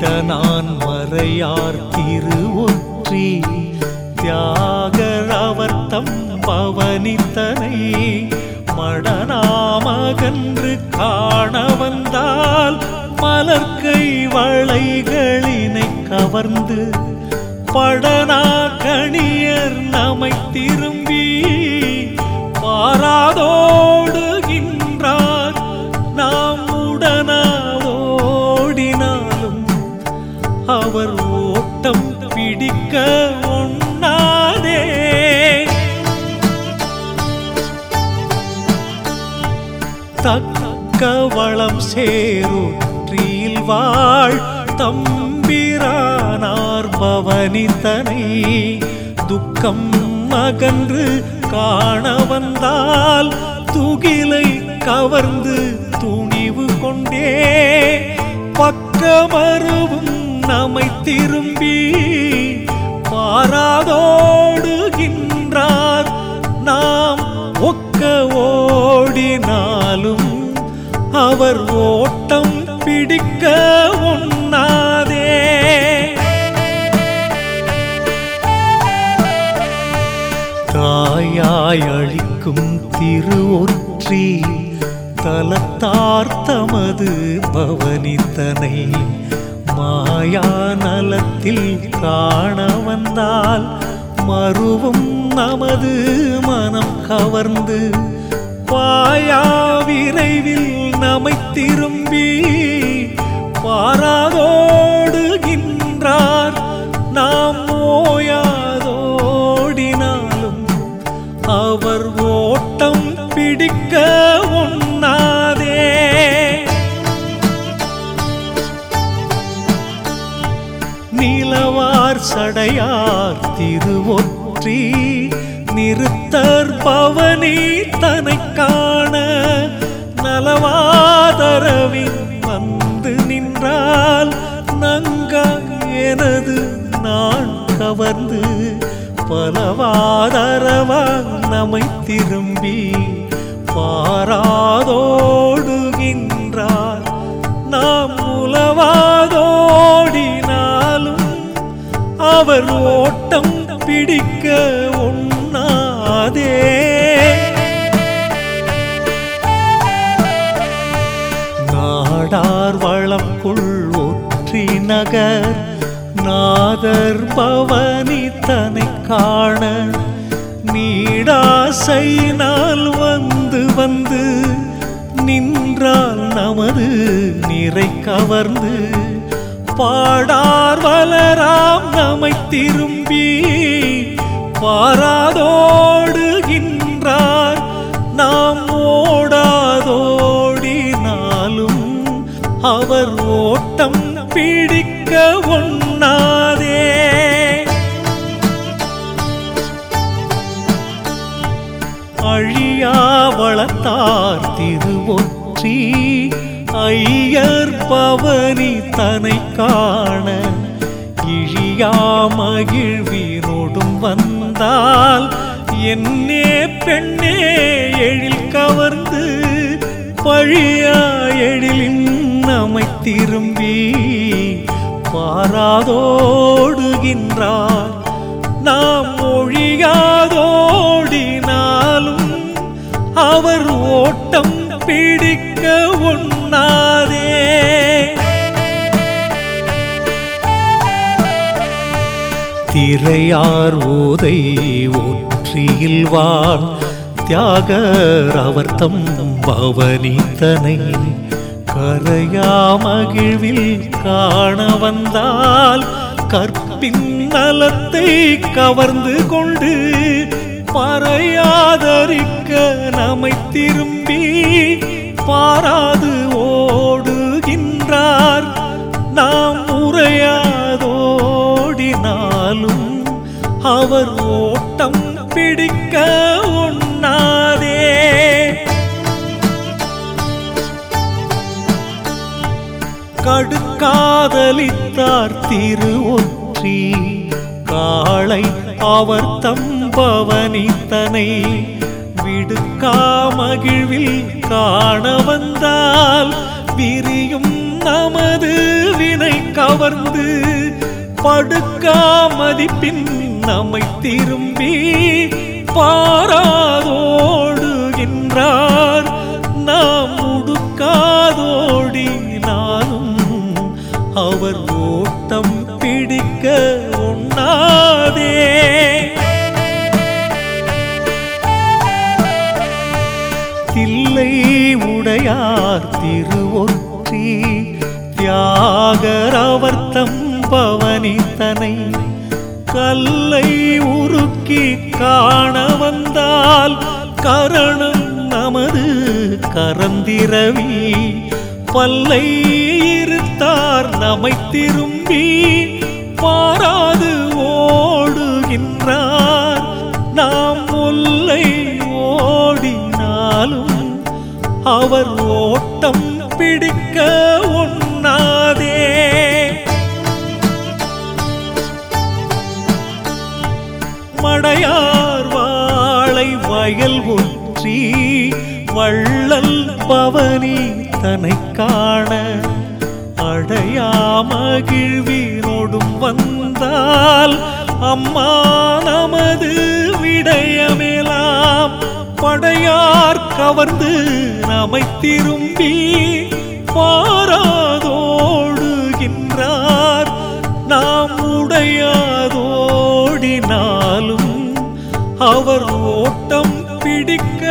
இடனான் மறையார் திரு ஒற்றி தியாகர் அவர் பவனித்தனை மடனாமகன்று காண வந்தால் மலர்கை வளைகளினை கவர்ந்து படனா கணியர் நமை திரும்பி பிடிக்க தக்க வளம் சேருற்றில் வாழ் தம்பிரானார் பவனித்தனை. துக்கம் அகன்று காண வந்தால் துகிலை கவர்ந்து துணிவு கொண்டே. பக்கமருவும் நம்மை திரும்பி பாராதோடுகின்றார் நாம் ஒக்க ஓடினாலும் அவர் ஓட்டம் பிடிக்க ஒண்ணாதே தாயாய் அழிக்கும் திருவொற்றி ஒற்றி தலத்தார் தமது பவனித்தனை. மாயா நலத்தில் காண வந்தால் மறுவும் நமது மனம் கவர்ந்து பாயா விரைவில் நமை திரும்பி பாராதோடுகின்றார். நாம் ஓயாதோடினாலும் அவர் ஓட்டம் பிடிக்க சடையார் திருவொற்றி நிறுத்தர் பவனி தனை காண நலவாதரவின் வந்து நின்றால் நங்க எனது நான் கவர்ந்து பலவாதரவ நமை திரும்பி பாராத அவர் ஓட்டம் பிடிக்க ஒண்ணாதே நாடார் வளம்குள் ஒற்றி நகர் நாதர் பவனி தனை காண நீடாசையினால் வந்து வந்து நின்றால் நமது நிறை கவர்ந்து பாடார் வளரா நம்மை திரும்பி பாராதோடுகின்றார். நாம் ஓடாதோடினாலும் அவர் ஓட்டம் பிடிக்க ஒண்ணாதே. அழியா வளத்தார் திருவொற்றி ஐயர் பவனி தனை காண இழியா மகிழ்வீரோடும் வந்தால் என்னே பெண்ணே எழில் கவர்ந்து பழியா எழிலின் நம்மை திரும்பி பாராதோடுகின்றார். நாம் ஒழியாதோடினாலும் அவர் ஓட்டம் இறையார் ஓதை ஒற்றியில் வாழ். தியாகர் அவர்த்தம் பவனித்தனை. கரையா மகிழ்வில் காண வந்தால் கற்பின் நலத்தை கவர்ந்து கொண்டு. பறையாதரிக்க திரு ஒற்றி காளை அவர் தம்பவனித்தனை விடுக்கா மகிழ்வில் காண வந்தால் விரியும் நமது வினை கவர்ந்து படுக்கா மதிப்பின் நம்மை திரும்பி பாராதோடுகின்றார் நாம் முடுக்காதோடினாலும் அவர் ஓட்டம் பிடிக்க உண்ணாதே. தில்லை உடையார் திருவொற்றி தியாகரவர்த்தம் அவர் தனை கல்லை உருக்கி காண வந்தால் கரணம் நமது கரந்திரவி. பல்லை இருத்தார் நமை திரும்பி பாராது ஓடுகின்றார். நாம் முல்லை ஓடினாலும் அவர் ஓட்டம் பிடிக்க ஒண்ணாதே மடையார் வாழை வயல் ஒற்றி வள்ளல் பவனி தன்னை காண அடையா மகிழ்வீரோடும் வந்தால் அம்மா நமது விடயமேலாம் படையார் கவர்ந்து நம்மை திரும்பி பாராதோடுகின்றார். நாம் உடையாதோடினாலும் அவர் ஓட்டம் பிடிக்க